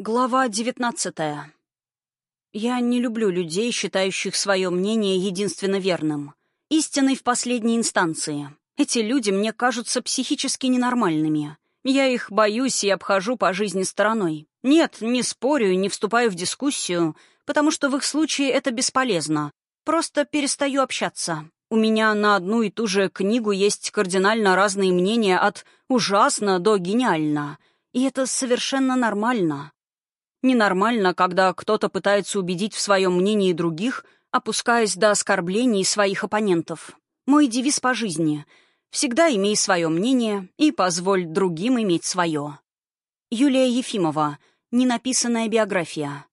Глава девятнадцатая. Я не люблю людей, считающих свое мнение единственно верным. Истиной в последней инстанции. Эти люди мне кажутся психически ненормальными. Я их боюсь и обхожу по жизни стороной. Нет, не спорю и не вступаю в дискуссию, потому что в их случае это бесполезно. Просто перестаю общаться. У меня на одну и ту же книгу есть кардинально разные мнения от «ужасно» до «гениально». И это совершенно нормально. Ненормально, когда кто-то пытается убедить в своем мнении других, опускаясь до оскорблений своих оппонентов. Мой девиз по жизни — всегда имей свое мнение и позволь другим иметь свое. Юлия Ефимова. Ненаписанная биография.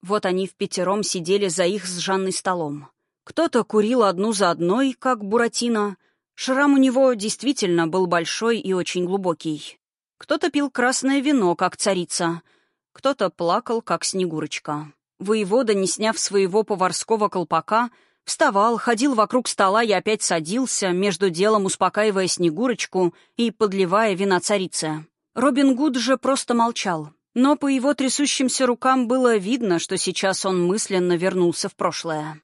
Вот они в пятером сидели за их с Жанной столом. Кто-то курил одну за одной, как Буратино. Шрам у него действительно был большой и очень глубокий. Кто-то пил красное вино, как царица — кто-то плакал, как Снегурочка. Воевода, не сняв своего поварского колпака, вставал, ходил вокруг стола и опять садился, между делом успокаивая Снегурочку и подливая вина царице. Робин Гуд же просто молчал. Но по его трясущимся рукам было видно, что сейчас он мысленно вернулся в прошлое.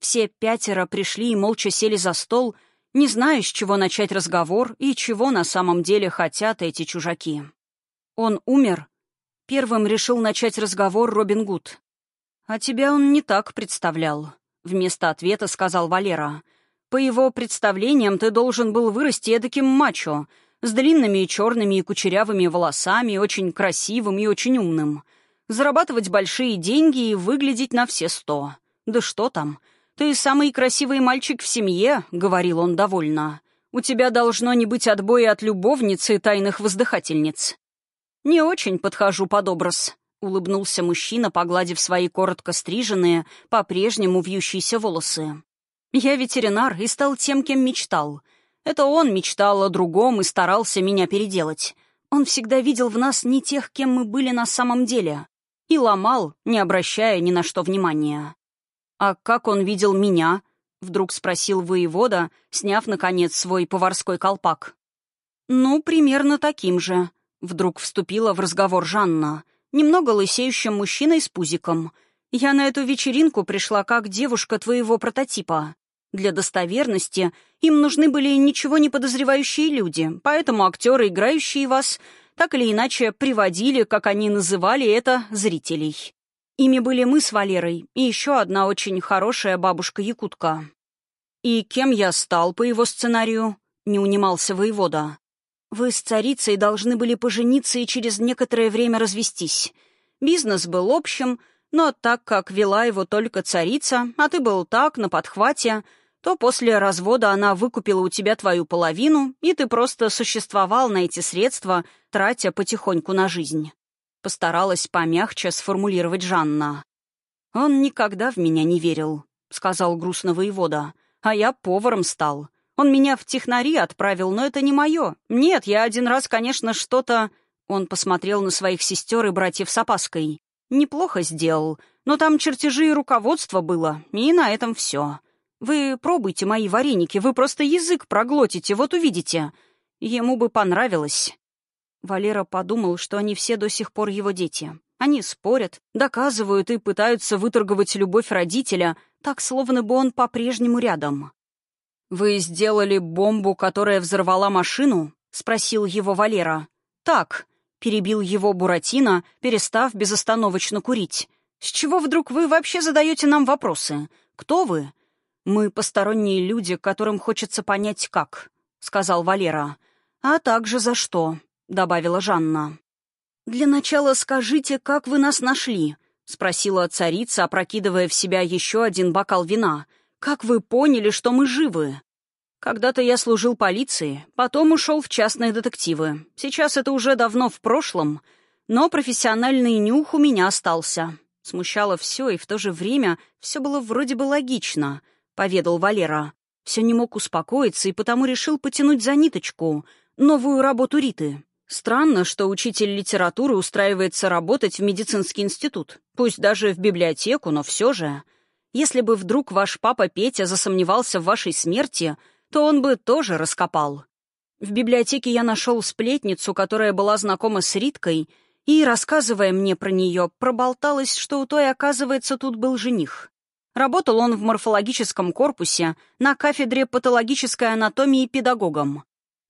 Все пятеро пришли и молча сели за стол, не зная, с чего начать разговор и чего на самом деле хотят эти чужаки. Он умер, Первым решил начать разговор Робин Гуд. «А тебя он не так представлял», — вместо ответа сказал Валера. «По его представлениям ты должен был вырасти эдаким мачо, с длинными и черными и кучерявыми волосами, очень красивым и очень умным. Зарабатывать большие деньги и выглядеть на все сто. Да что там, ты самый красивый мальчик в семье», — говорил он довольно. «У тебя должно не быть отбоя от любовницы и тайных воздыхательниц. «Не очень подхожу под образ», — улыбнулся мужчина, погладив свои коротко стриженные, по-прежнему вьющиеся волосы. «Я ветеринар и стал тем, кем мечтал. Это он мечтал о другом и старался меня переделать. Он всегда видел в нас не тех, кем мы были на самом деле. И ломал, не обращая ни на что внимания. «А как он видел меня?» — вдруг спросил воевода, сняв, наконец, свой поварской колпак. «Ну, примерно таким же», Вдруг вступила в разговор Жанна, немного лысеющим мужчиной с пузиком. «Я на эту вечеринку пришла как девушка твоего прототипа. Для достоверности им нужны были ничего не подозревающие люди, поэтому актеры, играющие вас, так или иначе приводили, как они называли это, зрителей. Ими были мы с Валерой и еще одна очень хорошая бабушка-якутка. «И кем я стал по его сценарию?» — не унимался воевода. Вы с царицей должны были пожениться и через некоторое время развестись. Бизнес был общим, но так как вела его только царица, а ты был так, на подхвате, то после развода она выкупила у тебя твою половину, и ты просто существовал на эти средства, тратя потихоньку на жизнь. Постаралась помягче сформулировать Жанна. «Он никогда в меня не верил», — сказал грустно воевода, — «а я поваром стал. Он меня в технари отправил, но это не мое. Нет, я один раз, конечно, что-то...» Он посмотрел на своих сестер и братьев с опаской. «Неплохо сделал, но там чертежи и руководство было, и на этом все. Вы пробуйте мои вареники, вы просто язык проглотите, вот увидите. Ему бы понравилось». Валера подумал, что они все до сих пор его дети. Они спорят, доказывают и пытаются выторговать любовь родителя, так, словно бы он по-прежнему рядом. «Вы сделали бомбу, которая взорвала машину?» — спросил его Валера. «Так», — перебил его Буратино, перестав безостановочно курить. «С чего вдруг вы вообще задаете нам вопросы? Кто вы?» «Мы посторонние люди, которым хочется понять, как», — сказал Валера. «А также за что», — добавила Жанна. «Для начала скажите, как вы нас нашли?» — спросила царица, опрокидывая в себя еще один бокал вина — «Как вы поняли, что мы живы?» «Когда-то я служил полиции, потом ушел в частные детективы. Сейчас это уже давно в прошлом, но профессиональный нюх у меня остался. Смущало все, и в то же время все было вроде бы логично», — поведал Валера. Все не мог успокоиться и потому решил потянуть за ниточку новую работу Риты. Странно, что учитель литературы устраивается работать в медицинский институт. Пусть даже в библиотеку, но все же. Если бы вдруг ваш папа Петя засомневался в вашей смерти, то он бы тоже раскопал. В библиотеке я нашел сплетницу, которая была знакома с Риткой, и, рассказывая мне про нее, проболталась, что у той, оказывается, тут был жених. Работал он в морфологическом корпусе на кафедре патологической анатомии педагогом.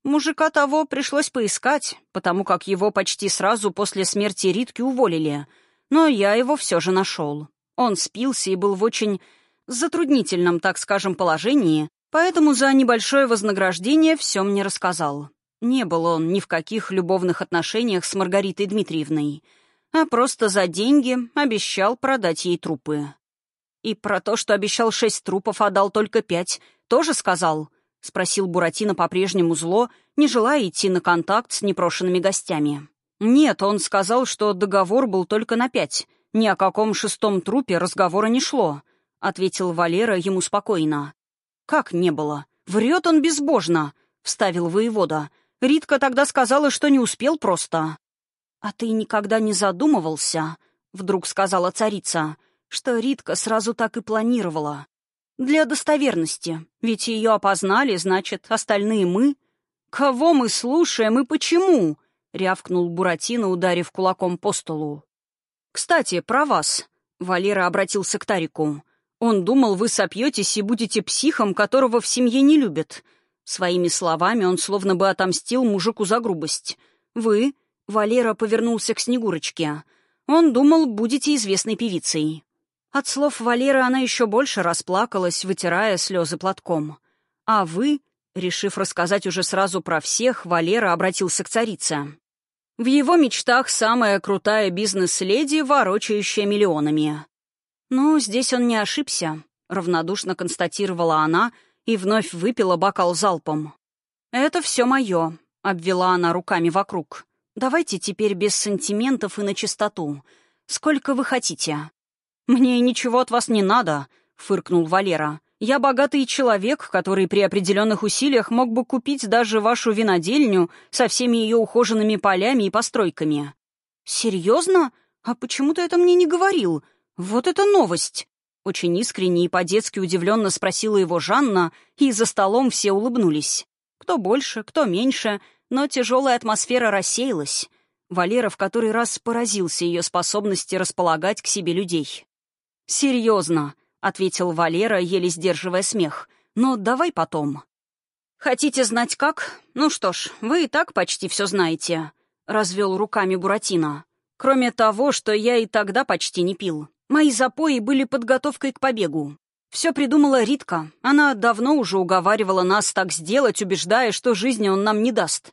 Мужика того пришлось поискать, потому как его почти сразу после смерти Ритки уволили. Но я его все же нашел. Он спился и был в очень затруднительном, так скажем, положении, поэтому за небольшое вознаграждение все мне рассказал. Не был он ни в каких любовных отношениях с Маргаритой Дмитриевной, а просто за деньги обещал продать ей трупы. И про то, что обещал шесть трупов, а дал только пять, тоже сказал —— спросил Буратино по-прежнему зло, не желая идти на контакт с непрошенными гостями. «Нет, он сказал, что договор был только на пять. Ни о каком шестом трупе разговора не шло», — ответил Валера ему спокойно. «Как не было? Врет он безбожно», — вставил воевода. «Ритка тогда сказала, что не успел просто». «А ты никогда не задумывался?» — вдруг сказала царица, что Ритка сразу так и планировала. Для достоверности. Ведь ее опознали, значит, остальные мы. Кого мы слушаем и почему? рявкнул Буратино, ударив кулаком по столу. «Кстати, про вас», — Валера обратился к Тарику. «Он думал, вы сопьетесь и будете психом, которого в семье не любят». Своими словами он словно бы отомстил мужику за грубость. «Вы», — Валера повернулся к Снегурочке, — «он думал, будете известной певицей». От слов Валеры она еще больше расплакалась, вытирая слезы платком. А вы, решив рассказать уже сразу про всех, Валера обратился к царице. В его мечтах самая крутая бизнес-леди, ворочающая миллионами. «Ну, здесь он не ошибся», — равнодушно констатировала она и вновь выпила бокал залпом. «Это все мое», — обвела она руками вокруг. «Давайте теперь без сантиментов и на чистоту. Сколько вы хотите?» «Мне ничего от вас не надо», — фыркнул Валера. «Я богатый человек, который при определенных усилиях мог бы купить даже вашу винодельню со всеми ее ухоженными полями и постройками». «Серьезно? А почему ты это мне не говорил? Вот это новость!» Очень искренне и по-детски удивленно спросила его Жанна, и за столом все улыбнулись. Кто больше, кто меньше, но тяжелая атмосфера рассеялась. Валера в который раз поразился ее способности располагать к себе людей. «Серьезно», — ответил Валера, еле сдерживая смех. «Но давай потом». «Хотите знать как? Ну что ж, вы и так почти все знаете», — развел руками Буратино. «Кроме того, что я и тогда почти не пил. Мои запои были подготовкой к побегу. Все придумала Ритка. Она давно уже уговаривала нас так сделать, убеждая, что жизни он нам не даст.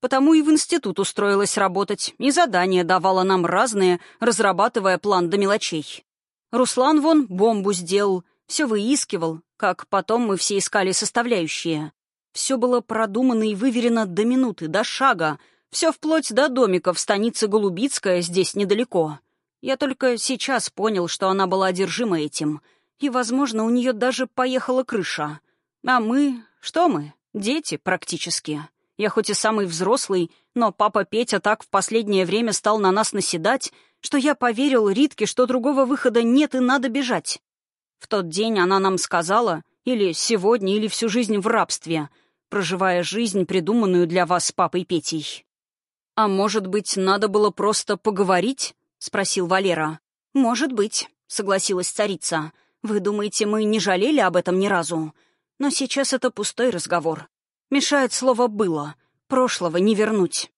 Потому и в институт устроилась работать, и задания давала нам разные, разрабатывая план до мелочей. Руслан вон бомбу сделал, все выискивал, как потом мы все искали составляющие. Все было продумано и выверено до минуты, до шага, все вплоть до домика в станице Голубицкая здесь недалеко. Я только сейчас понял, что она была одержима этим, и, возможно, у нее даже поехала крыша. А мы... что мы? Дети, практически. Я хоть и самый взрослый, но папа Петя так в последнее время стал на нас наседать, что я поверил Ритке, что другого выхода нет и надо бежать. В тот день она нам сказала, или сегодня, или всю жизнь в рабстве, проживая жизнь, придуманную для вас с папой Петей. «А может быть, надо было просто поговорить?» — спросил Валера. «Может быть», — согласилась царица. «Вы думаете, мы не жалели об этом ни разу? Но сейчас это пустой разговор. Мешает слово «было». Прошлого не вернуть».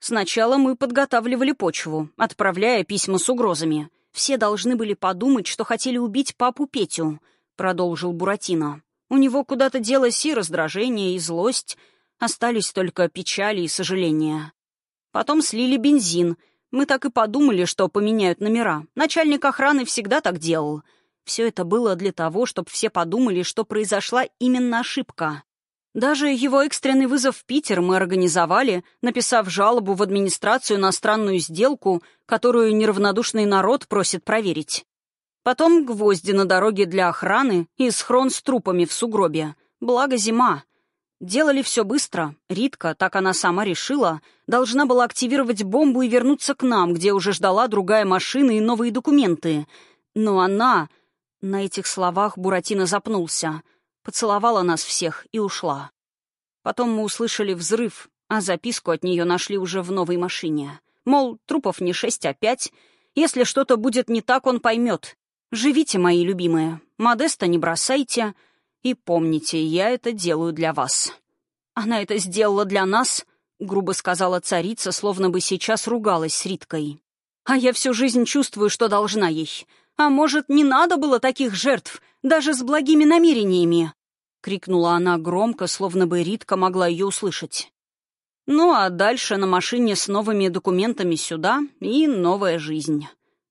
Сначала мы подготавливали почву, отправляя письма с угрозами. Все должны были подумать, что хотели убить папу Петю, продолжил Буратино. У него куда-то делось и раздражение, и злость. Остались только печали и сожаления. Потом слили бензин. Мы так и подумали, что поменяют номера. Начальник охраны всегда так делал. Все это было для того, чтобы все подумали, что произошла именно ошибка. Даже его экстренный вызов в Питер мы организовали, написав жалобу в администрацию на странную сделку, которую неравнодушный народ просит проверить. Потом гвозди на дороге для охраны и схрон с трупами в сугробе. Благо зима. Делали все быстро. Ритка, так она сама решила, должна была активировать бомбу и вернуться к нам, где уже ждала другая машина и новые документы. Но она... На этих словах Буратино запнулся — поцеловала нас всех и ушла. Потом мы услышали взрыв, а записку от нее нашли уже в новой машине. Мол, трупов не шесть, а пять. Если что-то будет не так, он поймет. Живите, мои любимые. Модеста не бросайте. И помните, я это делаю для вас. Она это сделала для нас, грубо сказала царица, словно бы сейчас ругалась с Риткой. А я всю жизнь чувствую, что должна ей. А может, не надо было таких жертв, даже с благими намерениями? Крикнула она громко, словно бы Ритка могла ее услышать. Ну а дальше на машине с новыми документами сюда и новая жизнь.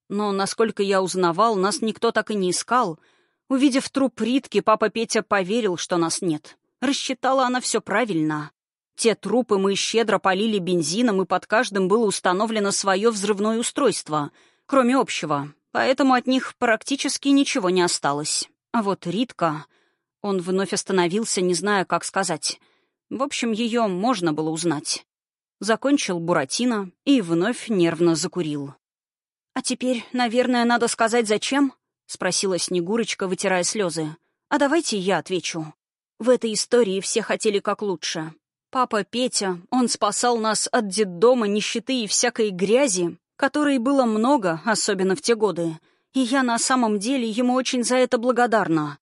Но, насколько я узнавал, нас никто так и не искал. Увидев труп Ритки, папа Петя поверил, что нас нет. Рассчитала она все правильно. Те трупы мы щедро полили бензином, и под каждым было установлено свое взрывное устройство, кроме общего, поэтому от них практически ничего не осталось. А вот Ритка... Он вновь остановился, не зная, как сказать. В общем, ее можно было узнать. Закончил Буратино и вновь нервно закурил. «А теперь, наверное, надо сказать, зачем?» — спросила Снегурочка, вытирая слезы. «А давайте я отвечу. В этой истории все хотели как лучше. Папа Петя, он спасал нас от детдома, нищеты и всякой грязи, которой было много, особенно в те годы. И я на самом деле ему очень за это благодарна.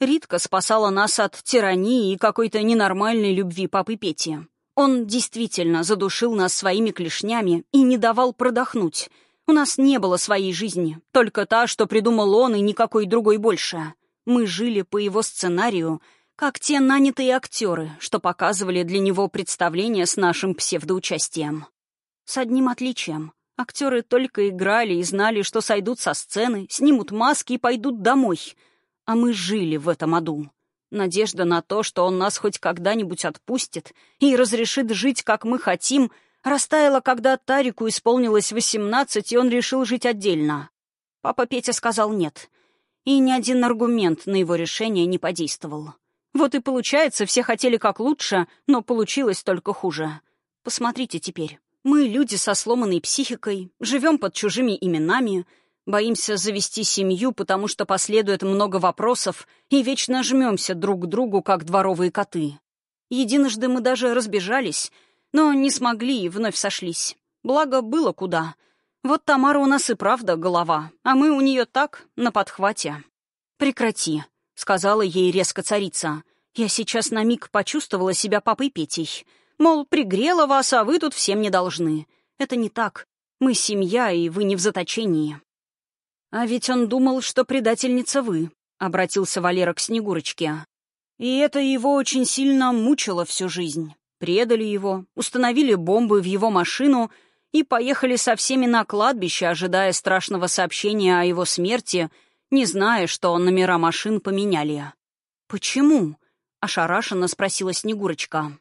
Ритка спасала нас от тирании и какой-то ненормальной любви папы Пети. Он действительно задушил нас своими клешнями и не давал продохнуть. У нас не было своей жизни, только та, что придумал он и никакой другой больше. Мы жили по его сценарию, как те нанятые актеры, что показывали для него представление с нашим псевдоучастием. С одним отличием. Актеры только играли и знали, что сойдут со сцены, снимут маски и пойдут домой — а мы жили в этом аду. Надежда на то, что он нас хоть когда-нибудь отпустит и разрешит жить, как мы хотим, растаяла, когда Тарику исполнилось восемнадцать, и он решил жить отдельно. Папа Петя сказал «нет». И ни один аргумент на его решение не подействовал. Вот и получается, все хотели как лучше, но получилось только хуже. Посмотрите теперь. Мы, люди со сломанной психикой, живем под чужими именами — Боимся завести семью, потому что последует много вопросов, и вечно жмемся друг к другу, как дворовые коты. Единожды мы даже разбежались, но не смогли и вновь сошлись. Благо, было куда. Вот Тамара у нас и правда голова, а мы у нее так, на подхвате. «Прекрати», — сказала ей резко царица. «Я сейчас на миг почувствовала себя папой Петей. Мол, пригрела вас, а вы тут всем не должны. Это не так. Мы семья, и вы не в заточении». «А ведь он думал, что предательница вы», — обратился Валера к Снегурочке. «И это его очень сильно мучило всю жизнь. Предали его, установили бомбы в его машину и поехали со всеми на кладбище, ожидая страшного сообщения о его смерти, не зная, что номера машин поменяли». «Почему?» — ошарашенно спросила Снегурочка.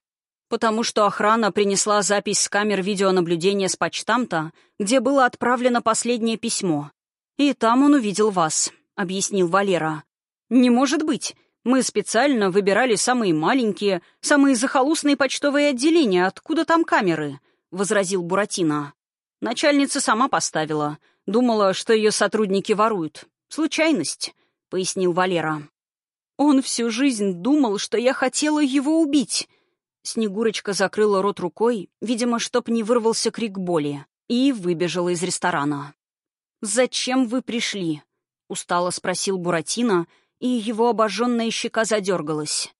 «Потому что охрана принесла запись с камер видеонаблюдения с почтамта, где было отправлено последнее письмо. «И там он увидел вас», — объяснил Валера. «Не может быть. Мы специально выбирали самые маленькие, самые захолустные почтовые отделения. Откуда там камеры?» — возразил Буратино. «Начальница сама поставила. Думала, что ее сотрудники воруют. Случайность», — пояснил Валера. «Он всю жизнь думал, что я хотела его убить». Снегурочка закрыла рот рукой, видимо, чтоб не вырвался крик боли, и выбежала из ресторана. «Зачем вы пришли?» — устало спросил Буратино, и его обожженная щека задергалась.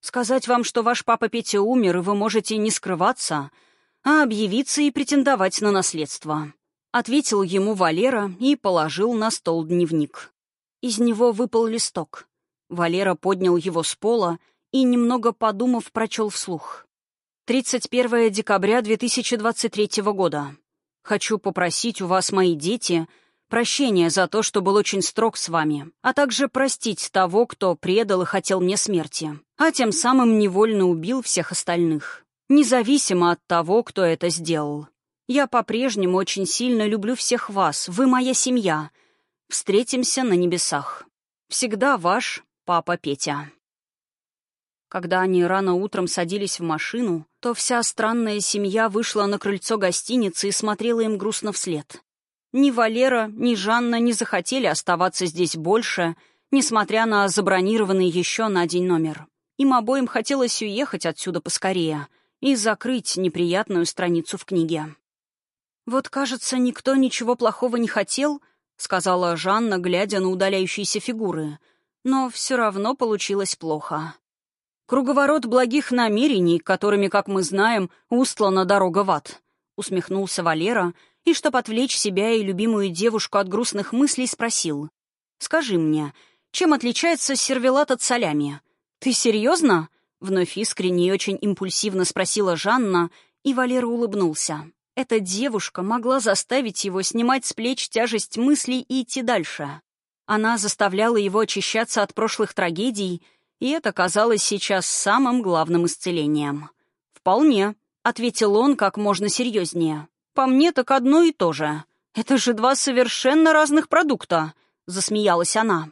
«Сказать вам, что ваш папа Петя умер, и вы можете не скрываться, а объявиться и претендовать на наследство», — ответил ему Валера и положил на стол дневник. Из него выпал листок. Валера поднял его с пола и, немного подумав, прочел вслух. 31 декабря 2023 года. Хочу попросить у вас, мои дети, — Прощение за то, что был очень строг с вами, а также простить того, кто предал и хотел мне смерти, а тем самым невольно убил всех остальных, независимо от того, кто это сделал. Я по-прежнему очень сильно люблю всех вас, вы моя семья. Встретимся на небесах. Всегда ваш папа Петя. Когда они рано утром садились в машину, то вся странная семья вышла на крыльцо гостиницы и смотрела им грустно вслед. Ни Валера, ни Жанна не захотели оставаться здесь больше, несмотря на забронированный еще на день номер. Им обоим хотелось уехать отсюда поскорее и закрыть неприятную страницу в книге. «Вот, кажется, никто ничего плохого не хотел», — сказала Жанна, глядя на удаляющиеся фигуры. «Но все равно получилось плохо». «Круговорот благих намерений, которыми, как мы знаем, устлана дорога в ад», — усмехнулся Валера, и, чтобы отвлечь себя и любимую девушку от грустных мыслей, спросил. «Скажи мне, чем отличается сервелат от солями?» «Ты серьезно?» — вновь искренне и очень импульсивно спросила Жанна, и Валера улыбнулся. Эта девушка могла заставить его снимать с плеч тяжесть мыслей и идти дальше. Она заставляла его очищаться от прошлых трагедий, и это казалось сейчас самым главным исцелением. «Вполне», — ответил он как можно серьезнее. «По мне так одно и то же. Это же два совершенно разных продукта», — засмеялась она.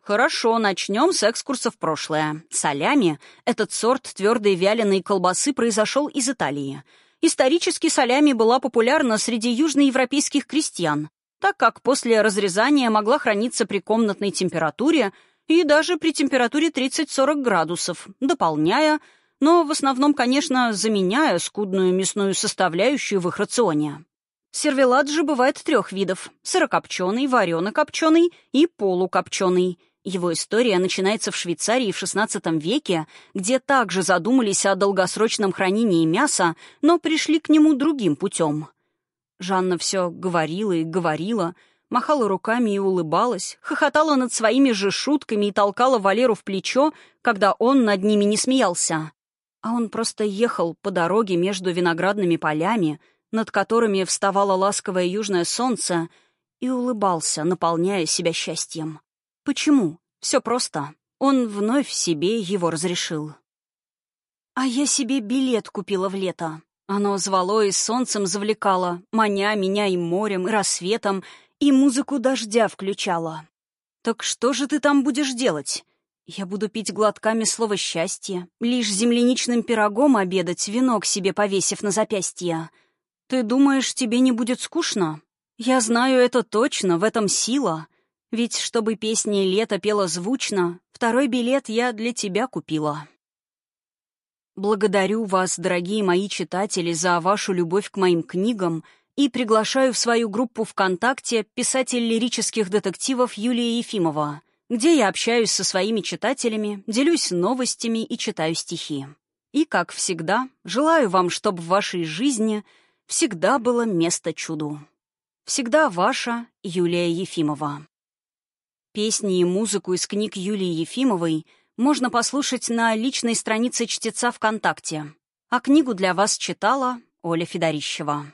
Хорошо, начнем с экскурса в прошлое. Солями, этот сорт твердой вяленой колбасы, произошел из Италии — Исторически солями была популярна среди южноевропейских крестьян, так как после разрезания могла храниться при комнатной температуре и даже при температуре 30-40 градусов, дополняя, но в основном, конечно, заменяя скудную мясную составляющую в их рационе. Сервелат же бывает трех видов – сырокопченый, варено-копченый и полукопченый – его история начинается в Швейцарии в XVI веке, где также задумались о долгосрочном хранении мяса, но пришли к нему другим путем. Жанна все говорила и говорила, махала руками и улыбалась, хохотала над своими же шутками и толкала Валеру в плечо, когда он над ними не смеялся. А он просто ехал по дороге между виноградными полями, над которыми вставало ласковое южное солнце, и улыбался, наполняя себя счастьем. Почему? Все просто. Он вновь себе его разрешил. А я себе билет купила в лето. Оно звало и солнцем завлекало, маня меня и морем, и рассветом, и музыку дождя включала. Так что же ты там будешь делать? Я буду пить глотками слово «счастье», лишь земляничным пирогом обедать, венок себе повесив на запястье. Ты думаешь, тебе не будет скучно? Я знаю это точно, в этом сила. Ведь чтобы песни лета пела звучно, второй билет я для тебя купила. Благодарю вас, дорогие мои читатели, за вашу любовь к моим книгам и приглашаю в свою группу ВКонтакте писатель лирических детективов Юлия Ефимова, где я общаюсь со своими читателями, делюсь новостями и читаю стихи. И, как всегда, желаю вам, чтобы в вашей жизни всегда было место чуду. Всегда ваша Юлия Ефимова. Песни и музыку из книг Юлии Ефимовой можно послушать на личной странице чтеца ВКонтакте. А книгу для вас читала Оля Федорищева.